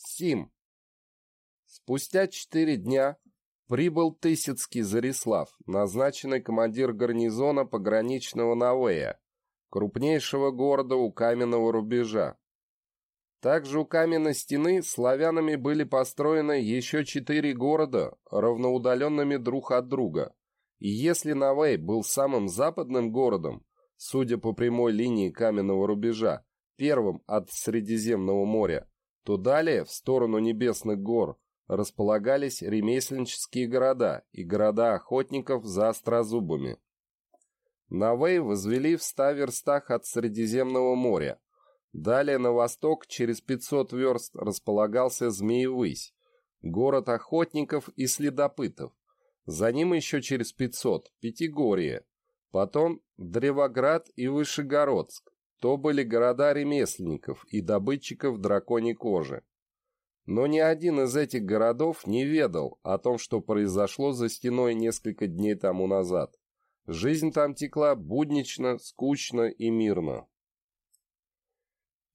Сим. Спустя четыре дня прибыл Тысяцкий Зарислав, назначенный командир гарнизона пограничного Навея, крупнейшего города у каменного рубежа. Также у каменной стены славянами были построены еще четыре города, равноудаленными друг от друга. И если Навей был самым западным городом, судя по прямой линии каменного рубежа, первым от Средиземного моря, то далее, в сторону Небесных гор, располагались ремесленнические города и города охотников за острозубами. Навей возвели в ста верстах от Средиземного моря, Далее на восток через 500 верст располагался Змеевысь, город охотников и следопытов. За ним еще через 500 – Пятигорье, потом Древоград и Вышегородск. То были города ремесленников и добытчиков драконьей кожи. Но ни один из этих городов не ведал о том, что произошло за стеной несколько дней тому назад. Жизнь там текла буднично, скучно и мирно.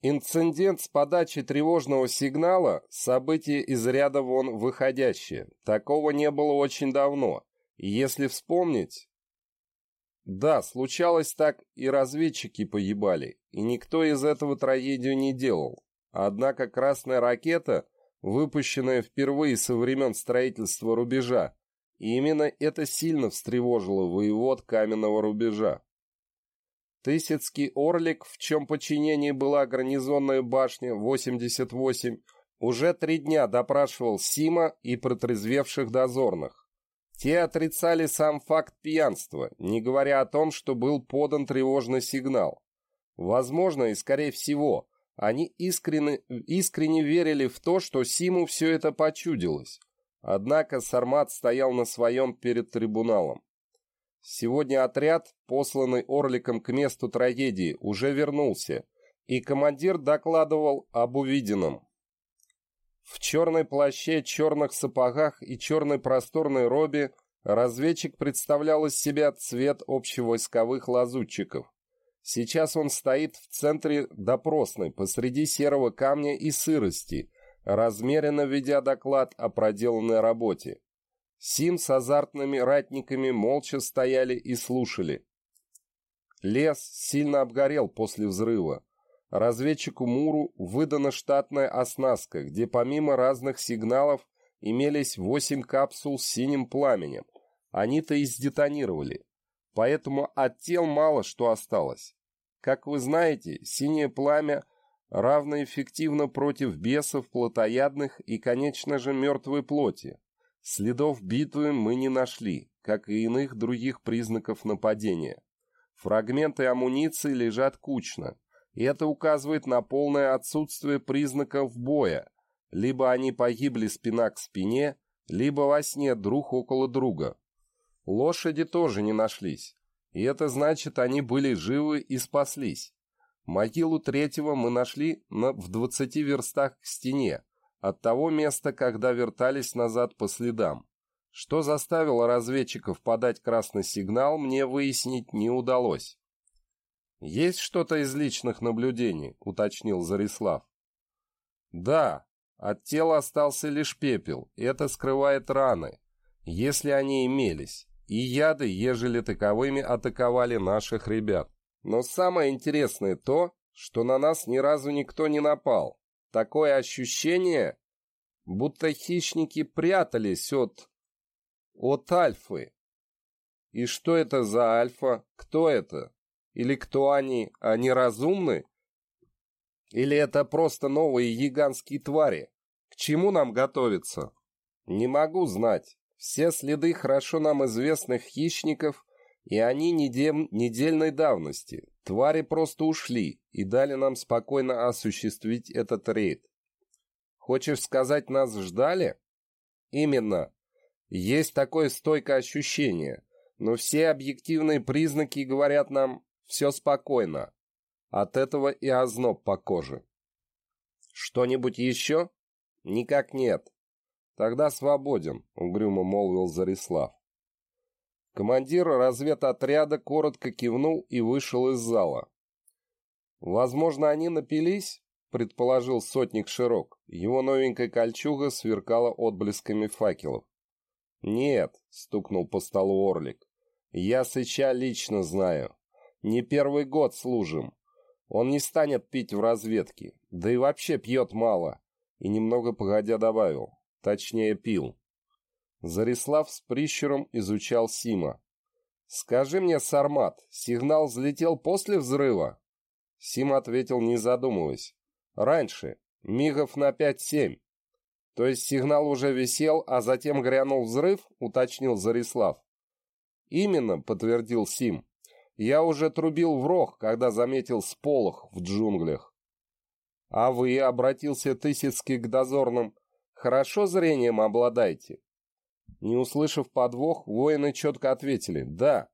Инцидент с подачей тревожного сигнала – событие из ряда вон выходящее. Такого не было очень давно. И если вспомнить... Да, случалось так, и разведчики погибали, и никто из этого трагедию не делал. Однако красная ракета, выпущенная впервые со времен строительства рубежа, и именно это сильно встревожило воевод каменного рубежа. Тысяцкий Орлик, в чем подчинении была гарнизонная башня 88, уже три дня допрашивал Сима и протрезвевших дозорных. Те отрицали сам факт пьянства, не говоря о том, что был подан тревожный сигнал. Возможно и скорее всего, они искренне, искренне верили в то, что Симу все это почудилось. Однако Сармат стоял на своем перед трибуналом. Сегодня отряд, посланный Орликом к месту трагедии, уже вернулся, и командир докладывал об увиденном. В черной плаще, черных сапогах и черной просторной робе разведчик представлял из себя цвет общевойсковых лазутчиков. Сейчас он стоит в центре допросной, посреди серого камня и сырости, размеренно ведя доклад о проделанной работе. Сим с азартными ратниками молча стояли и слушали. Лес сильно обгорел после взрыва. Разведчику Муру выдана штатная оснастка, где помимо разных сигналов имелись восемь капсул с синим пламенем. Они-то и сдетонировали. Поэтому от тел мало что осталось. Как вы знаете, синее пламя равноэффективно против бесов, плотоядных и, конечно же, мертвой плоти. Следов битвы мы не нашли, как и иных других признаков нападения. Фрагменты амуниции лежат кучно, и это указывает на полное отсутствие признаков боя. Либо они погибли спина к спине, либо во сне друг около друга. Лошади тоже не нашлись, и это значит, они были живы и спаслись. Могилу третьего мы нашли на, в двадцати верстах к стене, от того места, когда вертались назад по следам. Что заставило разведчиков подать красный сигнал, мне выяснить не удалось. «Есть что-то из личных наблюдений?» — уточнил Зарислав. «Да, от тела остался лишь пепел, это скрывает раны, если они имелись, и яды, ежели таковыми атаковали наших ребят. Но самое интересное то, что на нас ни разу никто не напал, Такое ощущение, будто хищники прятались от... от альфы. И что это за альфа? Кто это? Или кто они? Они разумны? Или это просто новые гигантские твари? К чему нам готовиться? Не могу знать. Все следы хорошо нам известных хищников, и они недем... недельной давности. Твари просто ушли и дали нам спокойно осуществить этот рейд. Хочешь сказать, нас ждали? Именно. Есть такое стойкое ощущение, но все объективные признаки говорят нам «все спокойно». От этого и озноб по коже. Что-нибудь еще? Никак нет. Тогда свободен, угрюмо молвил Зарислав. Командир разведотряда коротко кивнул и вышел из зала. Возможно, они напились, предположил сотник Широк. Его новенькая кольчуга сверкала отблесками факелов. «Нет», — стукнул по столу Орлик. «Я Сыча лично знаю. Не первый год служим. Он не станет пить в разведке, да и вообще пьет мало». И немного погодя добавил. Точнее, пил. Зарислав с прищуром изучал Сима. «Скажи мне, Сармат, сигнал взлетел после взрыва?» Сим ответил, не задумываясь. «Раньше. Мигов на пять-семь». «То есть сигнал уже висел, а затем грянул взрыв?» — уточнил Зарислав. «Именно», — подтвердил Сим. «Я уже трубил в рог, когда заметил сполох в джунглях». «А вы», — обратился Тысяцкий к дозорным, — «хорошо зрением обладаете?» Не услышав подвох, воины четко ответили «Да».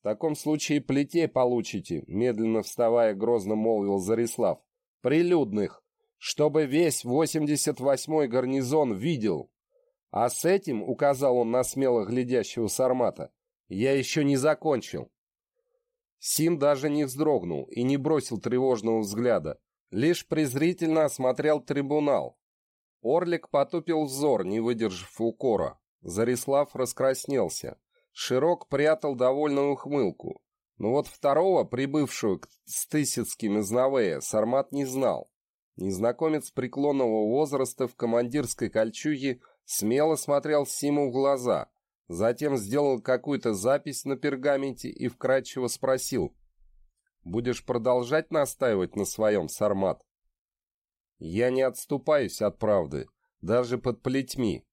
«В таком случае плетей получите», — медленно вставая грозно молвил Зарислав. «Прилюдных, чтобы весь 88-й гарнизон видел». «А с этим», — указал он на смело глядящего сармата, — «я еще не закончил». Сим даже не вздрогнул и не бросил тревожного взгляда, лишь презрительно осмотрел трибунал. Орлик потупил взор, не выдержав укора. Зарислав раскраснелся. Широк прятал довольную ухмылку. Но вот второго, прибывшего с Тысяцким из Навея, Сармат не знал. Незнакомец преклонного возраста в командирской кольчуге смело смотрел Симу в глаза, затем сделал какую-то запись на пергаменте и вкратчиво спросил. «Будешь продолжать настаивать на своем, Сармат?» «Я не отступаюсь от правды, даже под плетьми.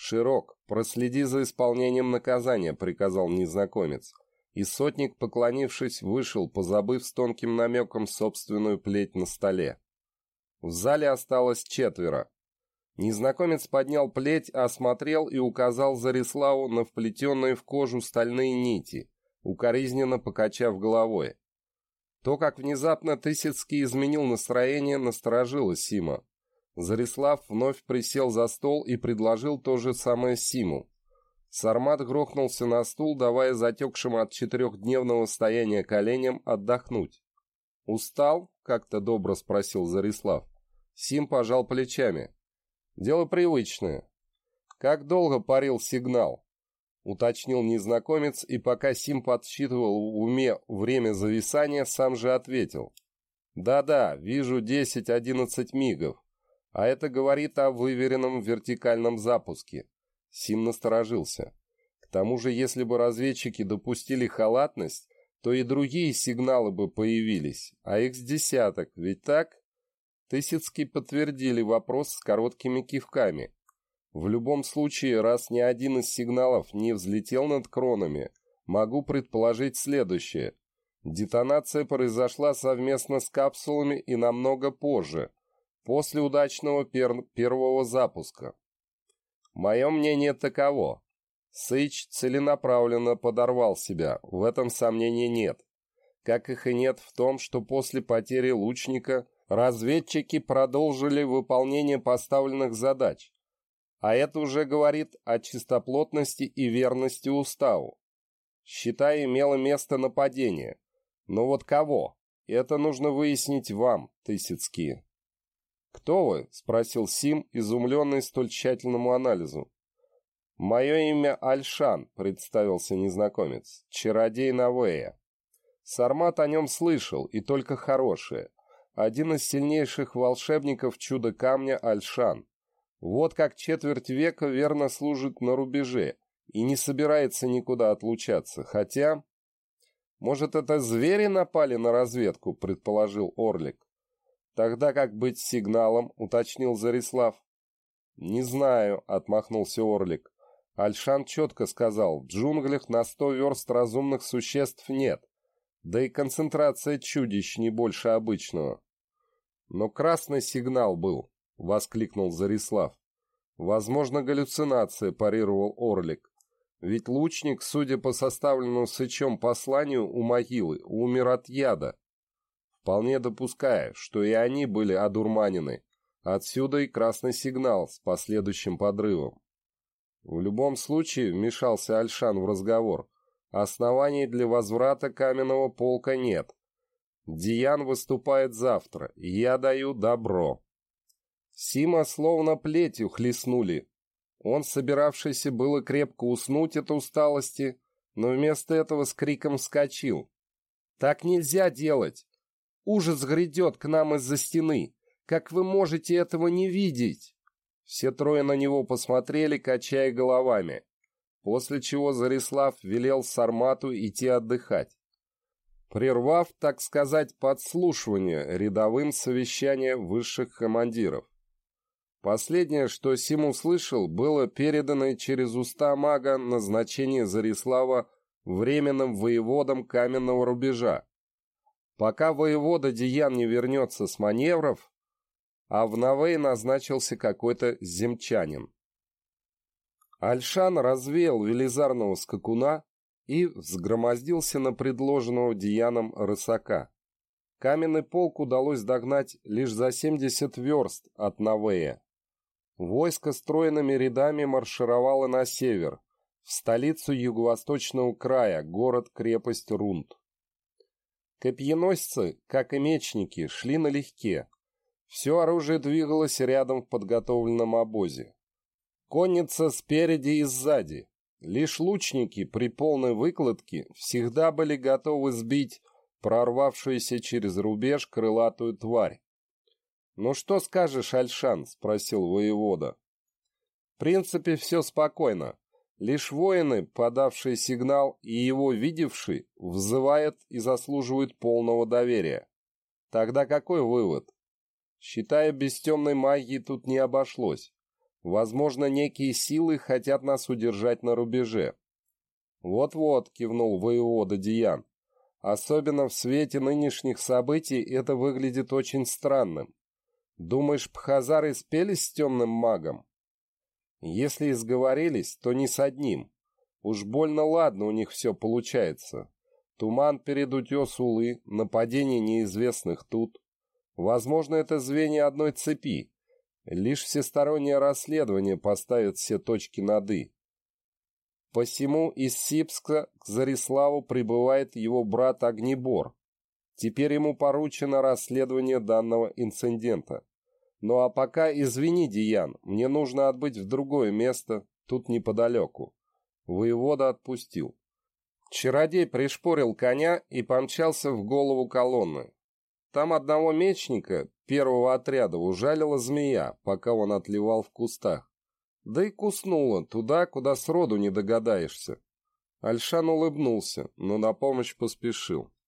«Широк, проследи за исполнением наказания», — приказал незнакомец. И сотник, поклонившись, вышел, позабыв с тонким намеком собственную плеть на столе. В зале осталось четверо. Незнакомец поднял плеть, осмотрел и указал Зариславу на вплетенные в кожу стальные нити, укоризненно покачав головой. То, как внезапно Тысяцкий изменил настроение, насторожило Сима. Зарислав вновь присел за стол и предложил то же самое Симу. Сармат грохнулся на стул, давая затекшим от четырехдневного стояния коленям отдохнуть. «Устал?» — как-то добро спросил Зарислав. Сим пожал плечами. «Дело привычное. Как долго парил сигнал?» — уточнил незнакомец, и пока Сим подсчитывал в уме время зависания, сам же ответил. «Да-да, вижу десять-одиннадцать мигов. А это говорит о выверенном вертикальном запуске. Сим насторожился. К тому же, если бы разведчики допустили халатность, то и другие сигналы бы появились, а их с десяток, ведь так? Тысяцкий подтвердили вопрос с короткими кивками. В любом случае, раз ни один из сигналов не взлетел над кронами, могу предположить следующее. Детонация произошла совместно с капсулами и намного позже, после удачного пер первого запуска. Мое мнение таково. Сыч целенаправленно подорвал себя, в этом сомнений нет. Как их и нет в том, что после потери лучника разведчики продолжили выполнение поставленных задач. А это уже говорит о чистоплотности и верности уставу. Считай, имело место нападение. Но вот кого? Это нужно выяснить вам, Тысяцкие. «Кто вы?» — спросил Сим, изумленный столь тщательному анализу. «Мое имя Альшан», — представился незнакомец, — «чародей Навея». Сармат о нем слышал, и только хорошее. Один из сильнейших волшебников чудо-камня Альшан. Вот как четверть века верно служит на рубеже и не собирается никуда отлучаться, хотя... «Может, это звери напали на разведку?» — предположил Орлик. «Тогда как быть сигналом?» — уточнил Зарислав. «Не знаю», — отмахнулся Орлик. Альшан четко сказал, в джунглях на сто верст разумных существ нет, да и концентрация чудищ не больше обычного. «Но красный сигнал был», — воскликнул Зарислав. «Возможно, галлюцинация», — парировал Орлик. «Ведь лучник, судя по составленному сычом посланию у могилы, умер от яда вполне допуская, что и они были одурманены. Отсюда и красный сигнал с последующим подрывом. В любом случае, вмешался Альшан в разговор, оснований для возврата каменного полка нет. Диан выступает завтра, я даю добро. Сима словно плетью хлестнули. Он, собиравшийся было крепко уснуть от усталости, но вместо этого с криком вскочил. «Так нельзя делать! Ужас грядет к нам из-за стены! Как вы можете этого не видеть?» Все трое на него посмотрели, качая головами, после чего Зарислав велел Сармату идти отдыхать прервав, так сказать, подслушивание рядовым совещания высших командиров. Последнее, что Сим услышал, было передано через уста мага назначение Зарислава временным воеводом каменного рубежа. Пока воевода Диан не вернется с маневров, а в Новей назначился какой-то земчанин. Альшан развеял велизарного скакуна, и взгромоздился на предложенного Дианом рысака. Каменный полк удалось догнать лишь за 70 верст от Навея. Войско стройными рядами маршировало на север, в столицу юго-восточного края, город-крепость Рунд. Копьеносцы, как и мечники, шли налегке. Все оружие двигалось рядом в подготовленном обозе. Конница спереди и сзади, Лишь лучники при полной выкладке всегда были готовы сбить прорвавшуюся через рубеж крылатую тварь. «Ну что скажешь, Альшан?» — спросил воевода. «В принципе, все спокойно. Лишь воины, подавшие сигнал и его видевшие, взывают и заслуживают полного доверия. Тогда какой вывод? Считая, без темной магии тут не обошлось. Возможно, некие силы хотят нас удержать на рубеже. Вот-вот, кивнул воевода Диан. Особенно в свете нынешних событий это выглядит очень странным. Думаешь, пхазары спелись с темным магом? Если и сговорились, то не с одним. Уж больно ладно у них все получается. Туман перед утес Улы, нападение неизвестных тут. Возможно, это звенья одной цепи, Лишь всестороннее расследование поставит все точки над «и». Посему из Сипска к Зариславу прибывает его брат Огнебор. Теперь ему поручено расследование данного инцидента. Ну а пока извини, Диан, мне нужно отбыть в другое место, тут неподалеку. Воевода отпустил. Чародей пришпорил коня и помчался в голову колонны. Там одного мечника, первого отряда, ужалила змея, пока он отливал в кустах. Да и куснула туда, куда сроду не догадаешься. Альшан улыбнулся, но на помощь поспешил.